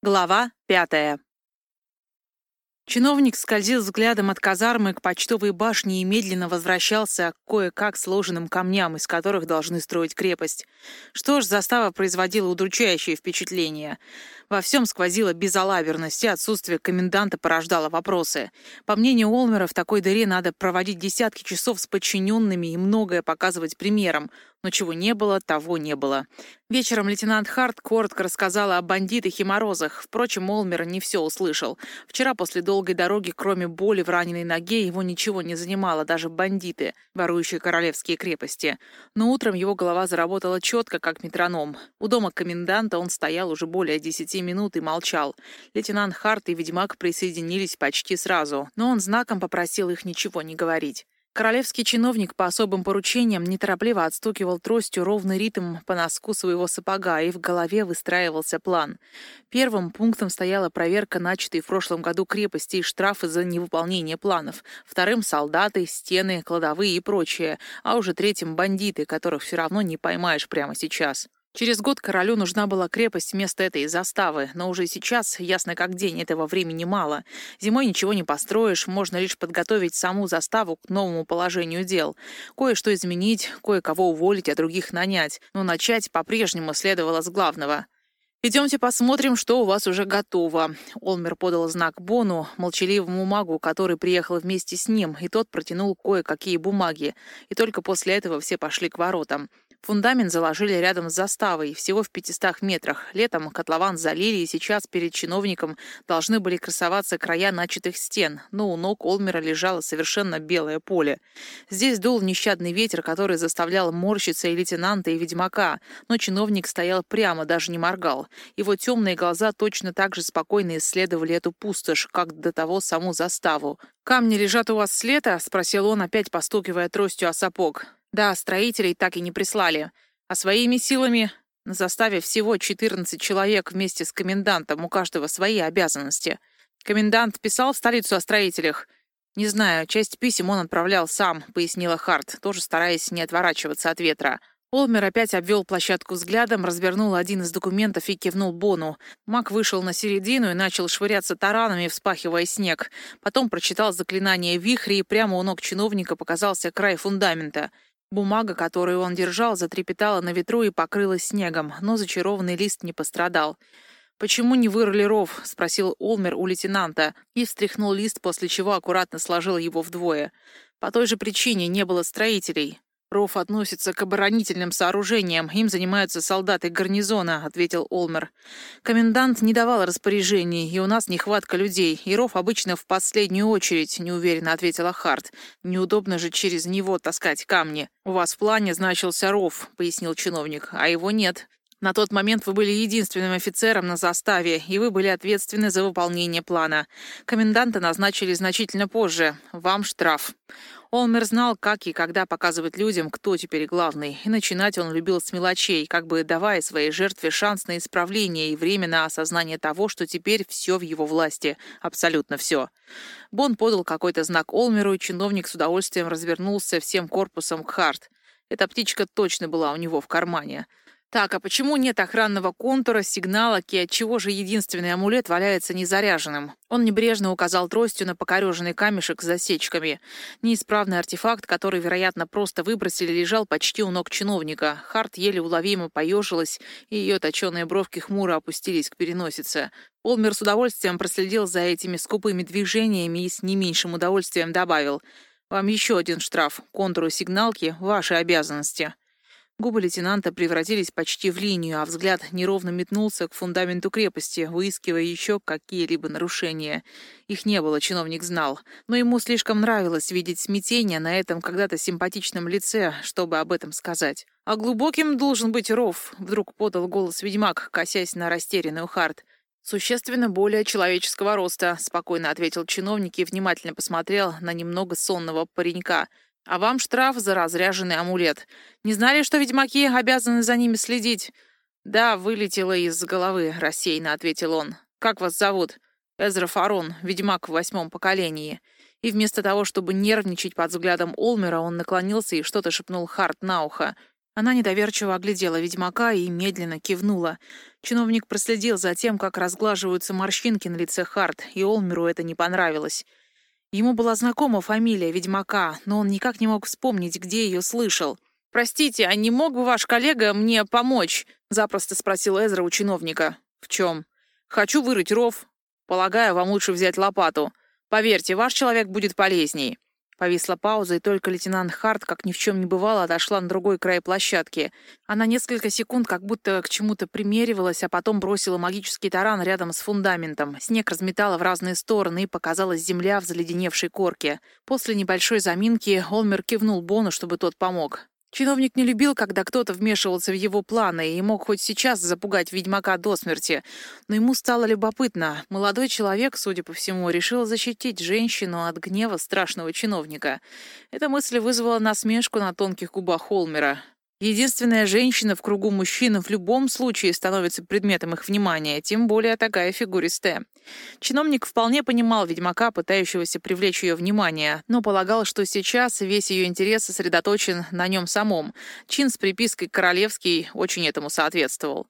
Глава пятая. Чиновник скользил взглядом от казармы к почтовой башне и медленно возвращался к кое-как сложенным камням, из которых должны строить крепость. Что ж, застава производила удручающее впечатление. Во всем сквозила безалаберность, и отсутствие коменданта порождало вопросы. По мнению Олмера, в такой дыре надо проводить десятки часов с подчиненными и многое показывать примером, но чего не было, того не было. Вечером лейтенант Харт коротко рассказала о бандитах и морозах. Впрочем, Олмер не все услышал. Вчера после долгой дороги, кроме боли в раненой ноге, его ничего не занимало, даже бандиты, ворующие королевские крепости. Но утром его голова заработала четко, как метроном. У дома коменданта он стоял уже более десяти минут и молчал. Лейтенант Харт и ведьмак присоединились почти сразу, но он знаком попросил их ничего не говорить. Королевский чиновник по особым поручениям неторопливо отстукивал тростью ровный ритм по носку своего сапога, и в голове выстраивался план. Первым пунктом стояла проверка начатой в прошлом году крепости и штрафы за невыполнение планов. Вторым — солдаты, стены, кладовые и прочее. А уже третьим — бандиты, которых все равно не поймаешь прямо сейчас. Через год королю нужна была крепость вместо этой заставы, но уже сейчас, ясно как день, этого времени мало. Зимой ничего не построишь, можно лишь подготовить саму заставу к новому положению дел. Кое-что изменить, кое-кого уволить, а других нанять. Но начать по-прежнему следовало с главного — «Идемте посмотрим, что у вас уже готово». Олмер подал знак Бону, молчаливому магу, который приехал вместе с ним, и тот протянул кое-какие бумаги. И только после этого все пошли к воротам. Фундамент заложили рядом с заставой, всего в 500 метрах. Летом котлован залили, и сейчас перед чиновником должны были красоваться края начатых стен, но у ног Олмера лежало совершенно белое поле. Здесь дул нещадный ветер, который заставлял морщиться и лейтенанта, и ведьмака, но чиновник стоял прямо, даже не моргал. Его темные глаза точно так же спокойно исследовали эту пустошь, как до того саму заставу. «Камни лежат у вас с лета?» — спросил он, опять постукивая тростью о сапог. Да, строителей так и не прислали. А своими силами на заставе всего 14 человек вместе с комендантом, у каждого свои обязанности. Комендант писал в столицу о строителях. «Не знаю, часть писем он отправлял сам», — пояснила Харт, тоже стараясь не отворачиваться от ветра. Олмер опять обвел площадку взглядом, развернул один из документов и кивнул Бону. Мак вышел на середину и начал швыряться таранами, вспахивая снег. Потом прочитал заклинание вихри, и прямо у ног чиновника показался край фундамента — Бумага, которую он держал, затрепетала на ветру и покрылась снегом, но зачарованный лист не пострадал. «Почему не вырыли ров?» — спросил Олмер у лейтенанта и встряхнул лист, после чего аккуратно сложил его вдвое. «По той же причине не было строителей. «Ров относится к оборонительным сооружениям. Им занимаются солдаты гарнизона», — ответил Олмер. «Комендант не давал распоряжений, и у нас нехватка людей. И ров обычно в последнюю очередь», — неуверенно ответила Харт. «Неудобно же через него таскать камни». «У вас в плане значился ров», — пояснил чиновник, — «а его нет. На тот момент вы были единственным офицером на заставе, и вы были ответственны за выполнение плана. Коменданта назначили значительно позже. Вам штраф. Олмер знал, как и когда показывать людям, кто теперь главный, и начинать он любил с мелочей, как бы давая своей жертве шанс на исправление и время на осознание того, что теперь все в его власти, абсолютно все. Бон подал какой-то знак Олмеру, и чиновник с удовольствием развернулся всем корпусом к Харт. Эта птичка точно была у него в кармане. Так, а почему нет охранного контура, сигналок и отчего же единственный амулет валяется незаряженным? Он небрежно указал тростью на покореженный камешек с засечками. Неисправный артефакт, который, вероятно, просто выбросили, лежал почти у ног чиновника. Харт еле уловимо поежилась, и ее точеные бровки хмуро опустились к переносице. Олмер с удовольствием проследил за этими скупыми движениями и с не меньшим удовольствием добавил. «Вам еще один штраф. Контуру сигналки — ваши обязанности». Губы лейтенанта превратились почти в линию, а взгляд неровно метнулся к фундаменту крепости, выискивая еще какие-либо нарушения. Их не было, чиновник знал, но ему слишком нравилось видеть смятение на этом когда-то симпатичном лице, чтобы об этом сказать. «А глубоким должен быть ров», — вдруг подал голос ведьмак, косясь на растерянную Харт. «Существенно более человеческого роста», — спокойно ответил чиновник и внимательно посмотрел на немного сонного паренька — а вам штраф за разряженный амулет. Не знали, что ведьмаки обязаны за ними следить?» «Да, вылетело из головы», — рассеянно ответил он. «Как вас зовут?» «Эзра Фарон, ведьмак в восьмом поколении». И вместо того, чтобы нервничать под взглядом Олмера, он наклонился и что-то шепнул Харт на ухо. Она недоверчиво оглядела ведьмака и медленно кивнула. Чиновник проследил за тем, как разглаживаются морщинки на лице Харт, и Олмеру это не понравилось. Ему была знакома фамилия ведьмака, но он никак не мог вспомнить, где ее слышал. «Простите, а не мог бы ваш коллега мне помочь?» — запросто спросил Эзра у чиновника. «В чем?» «Хочу вырыть ров. Полагаю, вам лучше взять лопату. Поверьте, ваш человек будет полезней». Повисла пауза, и только лейтенант Харт, как ни в чем не бывало, отошла на другой край площадки. Она несколько секунд как будто к чему-то примеривалась, а потом бросила магический таран рядом с фундаментом. Снег разметала в разные стороны, и показалась земля в заледеневшей корке. После небольшой заминки Олмер кивнул Бону, чтобы тот помог. Чиновник не любил, когда кто-то вмешивался в его планы и мог хоть сейчас запугать ведьмака до смерти. Но ему стало любопытно. Молодой человек, судя по всему, решил защитить женщину от гнева страшного чиновника. Эта мысль вызвала насмешку на тонких губах Холмера. Единственная женщина в кругу мужчин в любом случае становится предметом их внимания, тем более такая фигуристая. Чиновник вполне понимал ведьмака, пытающегося привлечь ее внимание, но полагал, что сейчас весь ее интерес сосредоточен на нем самом. Чин с припиской «королевский» очень этому соответствовал.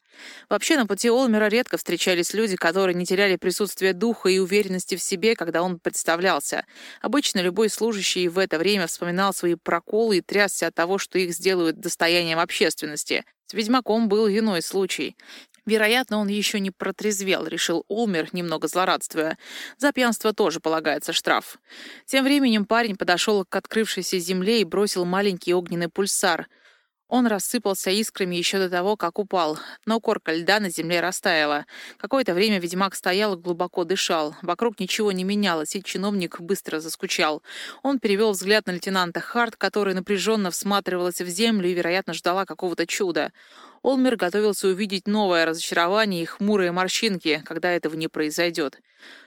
Вообще, на пути Олмера редко встречались люди, которые не теряли присутствие духа и уверенности в себе, когда он представлялся. Обычно любой служащий в это время вспоминал свои проколы и трясся от того, что их сделают достоянием общественности. С ведьмаком был иной случай. Вероятно, он еще не протрезвел, решил Олмер, немного злорадствуя. За пьянство тоже полагается штраф. Тем временем парень подошел к открывшейся земле и бросил маленький огненный пульсар — он рассыпался искрами еще до того, как упал, но корка льда на земле растаяла. Какое-то время ведьмак стоял глубоко дышал. Вокруг ничего не менялось, и чиновник быстро заскучал. Он перевел взгляд на лейтенанта Харт, который напряженно всматривалась в землю и, вероятно, ждала какого-то чуда. Олмер готовился увидеть новое разочарование и хмурые морщинки, когда этого не произойдет.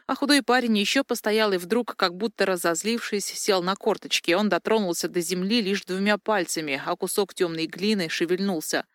А худой парень еще постоял и вдруг, как будто разозлившись, сел на корточки. Он дотронулся до земли лишь двумя пальцами, а кусок темной глины шевельнулся.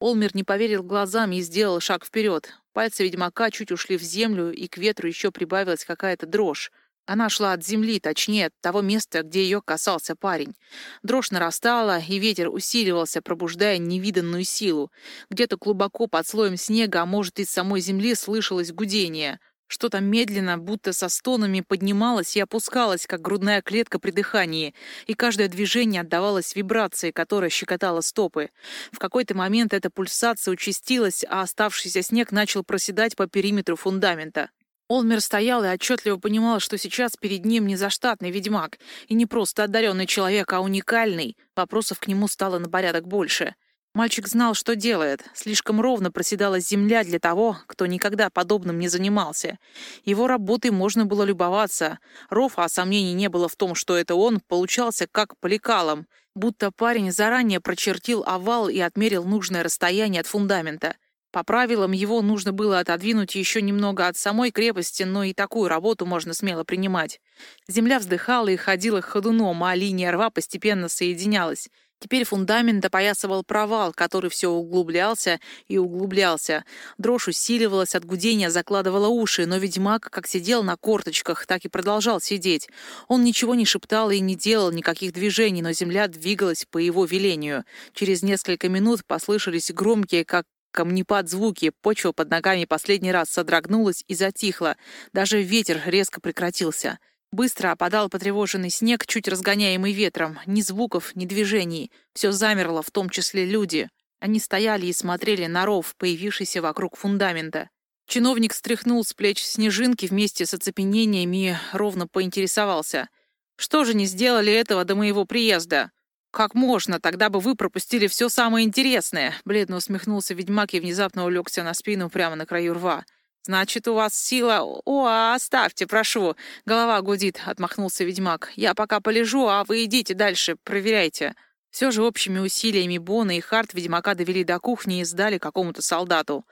Олмер не поверил глазам и сделал шаг вперед. Пальцы ведьмака чуть ушли в землю, и к ветру еще прибавилась какая-то дрожь. Она шла от земли, точнее, от того места, где ее касался парень. Дрожь нарастала, и ветер усиливался, пробуждая невиданную силу. Где-то глубоко под слоем снега, а может, из самой земли слышалось гудение. Что-то медленно, будто со стонами, поднималось и опускалось, как грудная клетка при дыхании, и каждое движение отдавалось вибрации, которая щекотала стопы. В какой-то момент эта пульсация участилась, а оставшийся снег начал проседать по периметру фундамента. Олмер стоял и отчетливо понимал, что сейчас перед ним не заштатный ведьмак, и не просто одаренный человек, а уникальный. Вопросов к нему стало на порядок больше. Мальчик знал, что делает. Слишком ровно проседала земля для того, кто никогда подобным не занимался. Его работой можно было любоваться. Ров, а сомнений не было в том, что это он, получался как по лекалам, будто парень заранее прочертил овал и отмерил нужное расстояние от фундамента. По правилам его нужно было отодвинуть еще немного от самой крепости, но и такую работу можно смело принимать. Земля вздыхала и ходила ходуном, а линия рва постепенно соединялась. Теперь фундамент опоясывал провал, который все углублялся и углублялся. Дрожь усиливалась, от гудения закладывала уши, но ведьмак как сидел на корточках, так и продолжал сидеть. Он ничего не шептал и не делал никаких движений, но земля двигалась по его велению. Через несколько минут послышались громкие, как камнепад звуки, почва под ногами последний раз содрогнулась и затихла. Даже ветер резко прекратился. Быстро опадал потревоженный снег, чуть разгоняемый ветром. Ни звуков, ни движений. Все замерло, в том числе люди. Они стояли и смотрели на ров, появившийся вокруг фундамента. Чиновник стряхнул с плеч снежинки вместе с оцепенениями и ровно поинтересовался. «Что же не сделали этого до моего приезда?» «Как можно? Тогда бы вы пропустили все самое интересное!» Бледно усмехнулся ведьмак и внезапно улегся на спину прямо на краю рва. «Значит, у вас сила... О, оставьте, прошу!» «Голова гудит», — отмахнулся ведьмак. «Я пока полежу, а вы идите дальше, проверяйте». Все же общими усилиями Бона и Харт ведьмака довели до кухни и сдали какому-то солдату.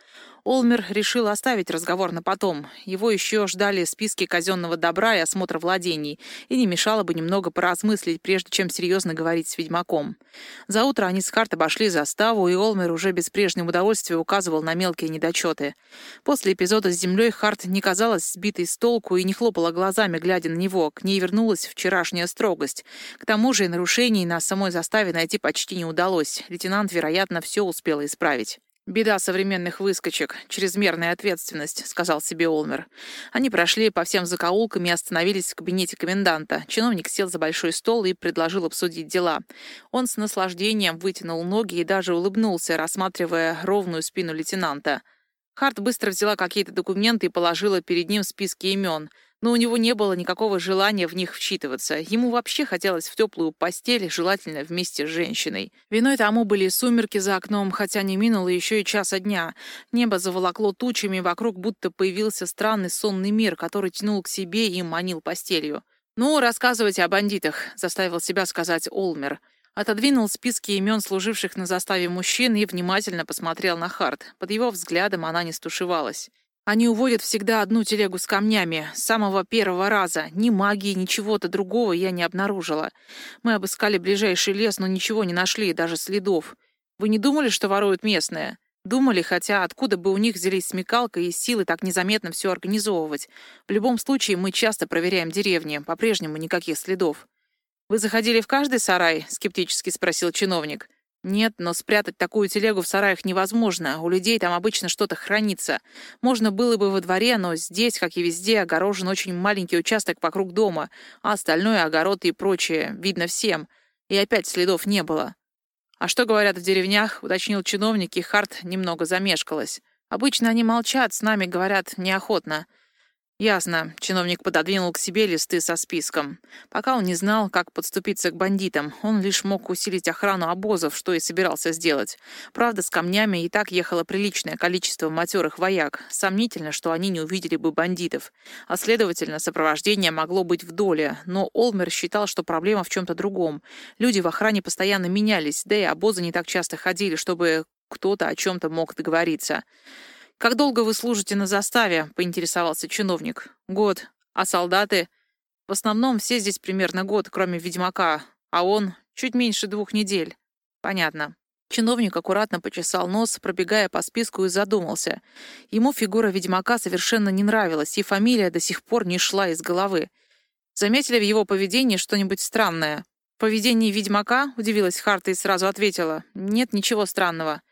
Олмер решил оставить разговор на потом. Его еще ждали списки казенного добра и осмотр владений, и не мешало бы немного поразмыслить, прежде чем серьезно говорить с ведьмаком. За утро они с Харт обошли заставу, и Олмер уже без прежнего удовольствия указывал на мелкие недочеты. После эпизода с землей Харт не казалась сбитой с толку и не хлопала глазами, глядя на него. К ней вернулась вчерашняя строгость. К тому же и нарушений на самой заставе найти почти не удалось. Лейтенант, вероятно, все успел исправить. «Беда современных выскочек, чрезмерная ответственность», — сказал себе Олмер. Они прошли по всем закоулкам и остановились в кабинете коменданта. Чиновник сел за большой стол и предложил обсудить дела. Он с наслаждением вытянул ноги и даже улыбнулся, рассматривая ровную спину лейтенанта. Харт быстро взяла какие-то документы и положила перед ним списки имен — но у него не было никакого желания в них вчитываться. Ему вообще хотелось в теплую постель, желательно вместе с женщиной. Виной тому были сумерки за окном, хотя не минуло еще и часа дня. Небо заволокло тучами, вокруг будто появился странный сонный мир, который тянул к себе и манил постелью. «Ну, рассказывайте о бандитах», — заставил себя сказать Олмер. Отодвинул списки имен служивших на заставе мужчин и внимательно посмотрел на Харт. Под его взглядом она не стушевалась. Они уводят всегда одну телегу с камнями, с самого первого раза. Ни магии, ни чего-то другого я не обнаружила. Мы обыскали ближайший лес, но ничего не нашли, даже следов. Вы не думали, что воруют местные? Думали, хотя откуда бы у них взялись смекалка и силы так незаметно все организовывать. В любом случае, мы часто проверяем деревни, по-прежнему никаких следов. «Вы заходили в каждый сарай?» — скептически спросил чиновник. «Нет, но спрятать такую телегу в сараях невозможно. У людей там обычно что-то хранится. Можно было бы во дворе, но здесь, как и везде, огорожен очень маленький участок вокруг дома, а остальное — огород и прочее. Видно всем. И опять следов не было». «А что говорят в деревнях?» — уточнил чиновник, и Харт немного замешкалась. «Обычно они молчат, с нами говорят неохотно». «Ясно». Чиновник пододвинул к себе листы со списком. Пока он не знал, как подступиться к бандитам, он лишь мог усилить охрану обозов, что и собирался сделать. Правда, с камнями и так ехало приличное количество матерых вояк. Сомнительно, что они не увидели бы бандитов. А следовательно, сопровождение могло быть в доле. Но Олмер считал, что проблема в чем-то другом. Люди в охране постоянно менялись, да и обозы не так часто ходили, чтобы кто-то о чем-то мог договориться. «Как долго вы служите на заставе?» — поинтересовался чиновник. «Год. А солдаты?» «В основном все здесь примерно год, кроме ведьмака. А он чуть меньше двух недель». «Понятно». Чиновник аккуратно почесал нос, пробегая по списку, и задумался. Ему фигура ведьмака совершенно не нравилась, и фамилия до сих пор не шла из головы. Заметили в его поведении что-нибудь странное? «В поведении ведьмака?» — удивилась Харта и сразу ответила. «Нет ничего странного».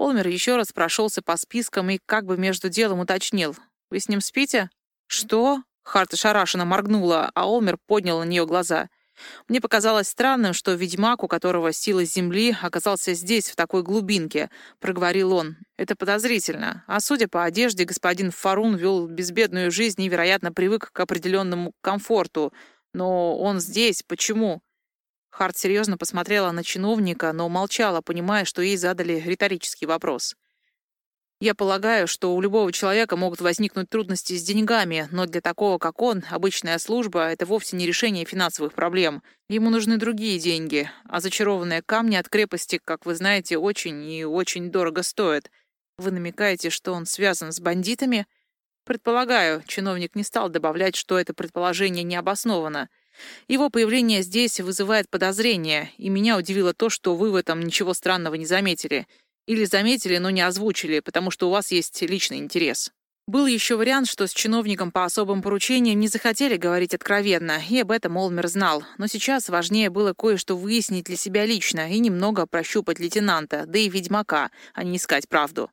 Олмер еще раз прошелся по спискам и как бы между делом уточнил. «Вы с ним спите?» «Что?» Харта шарашенно моргнула, а Олмер поднял на нее глаза. «Мне показалось странным, что ведьмак, у которого сила земли, оказался здесь, в такой глубинке», — проговорил он. «Это подозрительно. А судя по одежде, господин Фарун вел безбедную жизнь и, вероятно, привык к определенному комфорту. Но он здесь. Почему?» Харт серьезно посмотрела на чиновника, но молчала, понимая, что ей задали риторический вопрос. «Я полагаю, что у любого человека могут возникнуть трудности с деньгами, но для такого, как он, обычная служба — это вовсе не решение финансовых проблем. Ему нужны другие деньги, а зачарованные камни от крепости, как вы знаете, очень и очень дорого стоят. Вы намекаете, что он связан с бандитами?» «Предполагаю», — чиновник не стал добавлять, что это предположение не обосновано — его появление здесь вызывает подозрения, и меня удивило то, что вы в этом ничего странного не заметили. Или заметили, но не озвучили, потому что у вас есть личный интерес. Был еще вариант, что с чиновником по особым поручениям не захотели говорить откровенно, и об этом Олмер знал. Но сейчас важнее было кое-что выяснить для себя лично и немного прощупать лейтенанта, да и ведьмака, а не искать правду.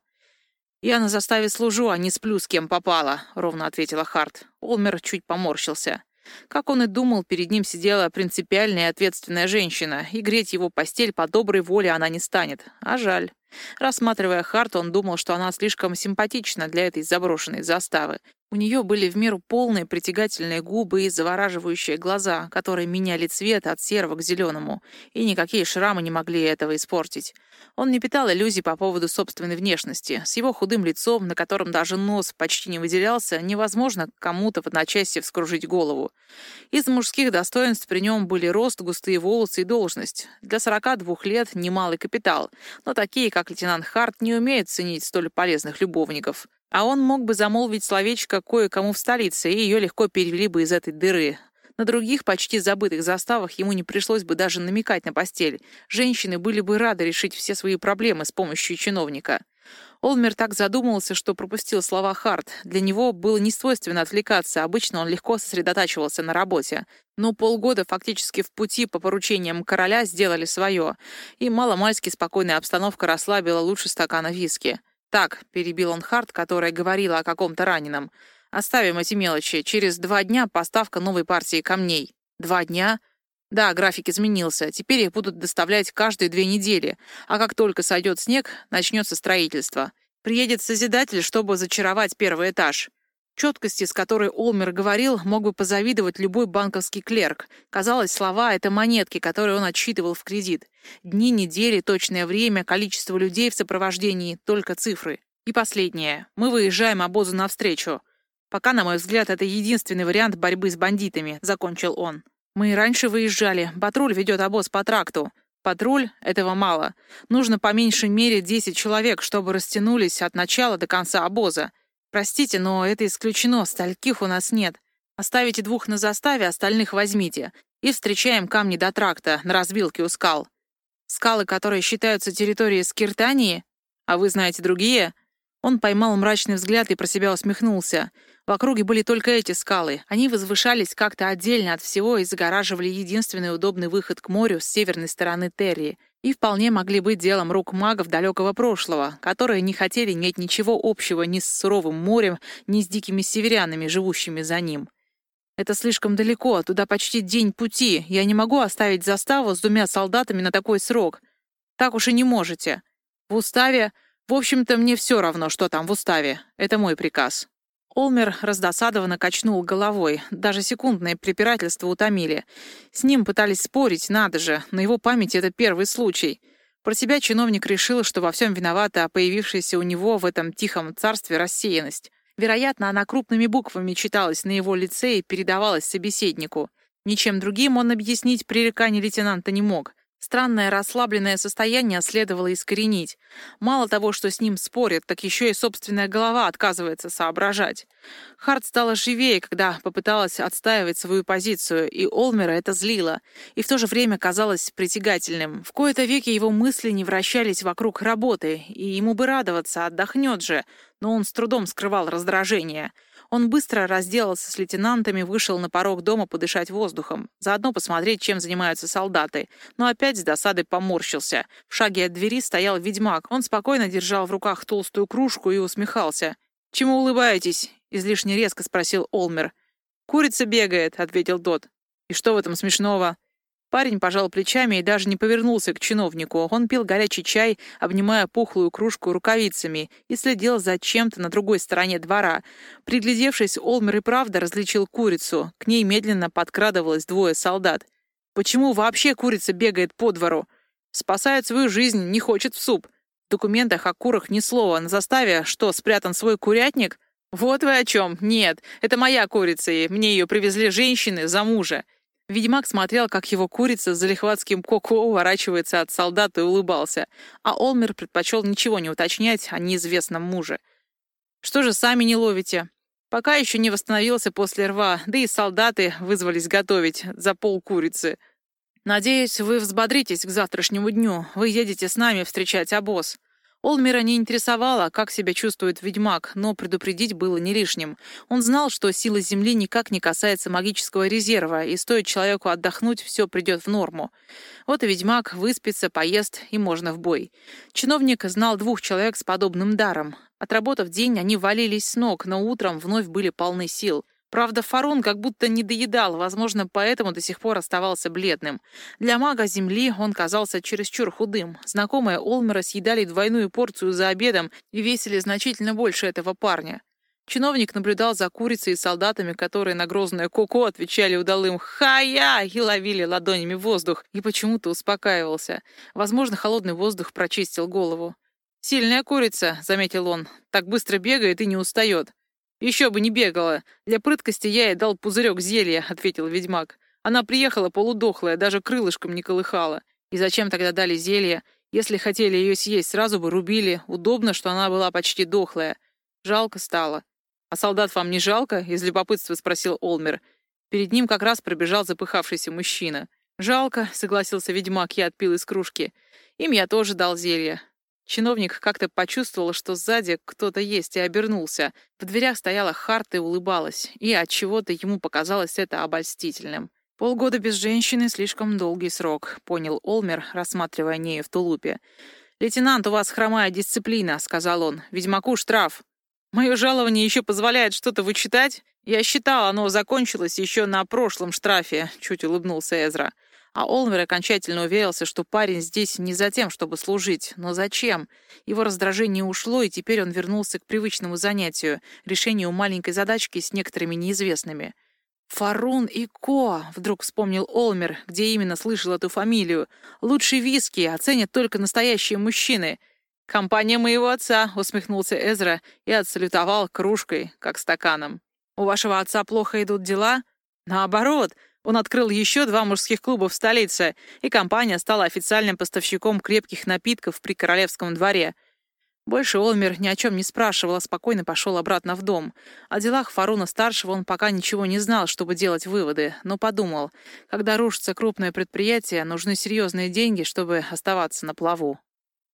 «Я на заставе служу, а не сплю с кем попало», — ровно ответила Харт. Олмер чуть поморщился. Как он и думал, перед ним сидела принципиальная и ответственная женщина, и греть его постель по доброй воле она не станет. А жаль. Рассматривая Харт, он думал, что она слишком симпатична для этой заброшенной заставы. У нее были в меру полные притягательные губы и завораживающие глаза, которые меняли цвет от серого к зеленому, и никакие шрамы не могли этого испортить. Он не питал иллюзий по поводу собственной внешности. С его худым лицом, на котором даже нос почти не выделялся, невозможно кому-то в одночасье вскружить голову. Из мужских достоинств при нем были рост, густые волосы и должность. Для 42 лет немалый капитал, но такие, как лейтенант Харт, не умеют ценить столь полезных любовников. А он мог бы замолвить словечко кое-кому в столице, и ее легко перевели бы из этой дыры. На других, почти забытых заставах ему не пришлось бы даже намекать на постель. Женщины были бы рады решить все свои проблемы с помощью чиновника. Олмер так задумался, что пропустил слова Харт. Для него было не свойственно отвлекаться, обычно он легко сосредотачивался на работе. Но полгода фактически в пути по поручениям короля сделали свое, и маломальски спокойная обстановка расслабила лучше стакана виски. «Так», — перебил он Харт, которая говорила о каком-то раненом, — «оставим эти мелочи. Через два дня поставка новой партии камней». «Два дня?» «Да, график изменился. Теперь их будут доставлять каждые две недели, а как только сойдет снег, начнется строительство. Приедет Созидатель, чтобы зачаровать первый этаж. Четкости, с которой Олмер говорил, мог бы позавидовать любой банковский клерк. Казалось, слова — это монетки, которые он отсчитывал в кредит. Дни, недели, точное время, количество людей в сопровождении — только цифры. И последнее. Мы выезжаем обозу навстречу. Пока, на мой взгляд, это единственный вариант борьбы с бандитами, — закончил он. Мы и раньше выезжали. Патруль ведет обоз по тракту. Патруль — этого мало. Нужно по меньшей мере 10 человек, чтобы растянулись от начала до конца обоза. «Простите, но это исключено, стольких у нас нет. Оставите двух на заставе, остальных возьмите. И встречаем камни до тракта, на разбилке у скал. Скалы, которые считаются территорией Скиртании? А вы знаете другие?» Он поймал мрачный взгляд и про себя усмехнулся. В округе были только эти скалы. Они возвышались как-то отдельно от всего и загораживали единственный удобный выход к морю с северной стороны Террии и вполне могли быть делом рук магов далекого прошлого, которые не хотели иметь ничего общего ни с суровым морем, ни с дикими северянами, живущими за ним. Это слишком далеко, туда почти день пути. Я не могу оставить заставу с двумя солдатами на такой срок. Так уж и не можете. В уставе... В общем-то, мне все равно, что там в уставе. Это мой приказ. Олмер раздосадованно качнул головой. Даже секундные препирательства утомили. С ним пытались спорить, надо же. На его памяти это первый случай. Про себя чиновник решил, что во всем виновата появившаяся у него в этом тихом царстве рассеянность. Вероятно, она крупными буквами читалась на его лице и передавалась собеседнику. Ничем другим он объяснить пререкание лейтенанта не мог. Странное расслабленное состояние следовало искоренить. Мало того, что с ним спорят, так еще и собственная голова отказывается соображать. Харт стала живее, когда попыталась отстаивать свою позицию, и Олмера это злило, и в то же время казалось притягательным. В кои-то веки его мысли не вращались вокруг работы, и ему бы радоваться, отдохнет же, но он с трудом скрывал раздражение — он быстро разделался с лейтенантами, вышел на порог дома подышать воздухом, заодно посмотреть, чем занимаются солдаты, но опять с досадой поморщился. В шаге от двери стоял ведьмак. Он спокойно держал в руках толстую кружку и усмехался. «Чему улыбаетесь?» — излишне резко спросил Олмер. «Курица бегает», — ответил тот. «И что в этом смешного?» Парень пожал плечами и даже не повернулся к чиновнику. Он пил горячий чай, обнимая пухлую кружку рукавицами, и следил за чем-то на другой стороне двора. Приглядевшись, Олмер и правда различил курицу. К ней медленно подкрадывалось двое солдат. Почему вообще курица бегает по двору? Спасает свою жизнь, не хочет в суп. В документах о курах ни слова. На заставе, что, спрятан свой курятник? Вот вы о чем. Нет, это моя курица, и мне ее привезли женщины за мужа. Ведьмак смотрел, как его курица с залихватским коко уворачивается от солдата и улыбался, а Олмер предпочел ничего не уточнять о неизвестном муже. «Что же сами не ловите?» «Пока еще не восстановился после рва, да и солдаты вызвались готовить за пол курицы. Надеюсь, вы взбодритесь к завтрашнему дню. Вы едете с нами встречать обоз». Олмера не интересовало, как себя чувствует ведьмак, но предупредить было не лишним. Он знал, что сила Земли никак не касается магического резерва, и стоит человеку отдохнуть, все придет в норму. Вот и ведьмак выспится, поест, и можно в бой. Чиновник знал двух человек с подобным даром. Отработав день, они валились с ног, но утром вновь были полны сил — Правда, Фарон как будто не доедал, возможно, поэтому до сих пор оставался бледным. Для мага Земли он казался чересчур худым. Знакомые Олмера съедали двойную порцию за обедом и весили значительно больше этого парня. Чиновник наблюдал за курицей и солдатами, которые на грозное «ко-ко» отвечали удалым «ха-я» и ловили ладонями воздух, и почему-то успокаивался. Возможно, холодный воздух прочистил голову. «Сильная курица», — заметил он, — «так быстро бегает и не устает». «Еще бы не бегала. Для прыткости я ей дал пузырек зелья», — ответил ведьмак. «Она приехала полудохлая, даже крылышком не колыхала. И зачем тогда дали зелье? Если хотели ее съесть, сразу бы рубили. Удобно, что она была почти дохлая. Жалко стало. «А солдат вам не жалко?» — из любопытства спросил Олмер. Перед ним как раз пробежал запыхавшийся мужчина. «Жалко», — согласился ведьмак, я отпил из кружки. «Им я тоже дал зелье». Чиновник как-то почувствовал, что сзади кто-то есть, и обернулся. В дверях стояла Харта и улыбалась, и от чего то ему показалось это обольстительным. «Полгода без женщины — слишком долгий срок», — понял Олмер, рассматривая Нею в тулупе. «Лейтенант, у вас хромая дисциплина», — сказал он. «Ведьмаку штраф». Мое жалование еще позволяет что-то вычитать? Я считал, оно закончилось еще на прошлом штрафе», — чуть улыбнулся Эзра. А Олмер окончательно уверился, что парень здесь не за тем, чтобы служить. Но зачем? Его раздражение ушло, и теперь он вернулся к привычному занятию — решению маленькой задачки с некоторыми неизвестными. «Фарун и Ко», — вдруг вспомнил Олмер, где именно слышал эту фамилию. «Лучшие виски оценят только настоящие мужчины. «Компания моего отца», — усмехнулся Эзра и отсалютовал кружкой, как стаканом. «У вашего отца плохо идут дела?» «Наоборот, он открыл еще два мужских клуба в столице, и компания стала официальным поставщиком крепких напитков при королевском дворе». Больше Олмер ни о чем не спрашивал, а спокойно пошел обратно в дом. О делах Фаруна-старшего он пока ничего не знал, чтобы делать выводы, но подумал, когда рушится крупное предприятие, нужны серьезные деньги, чтобы оставаться на плаву.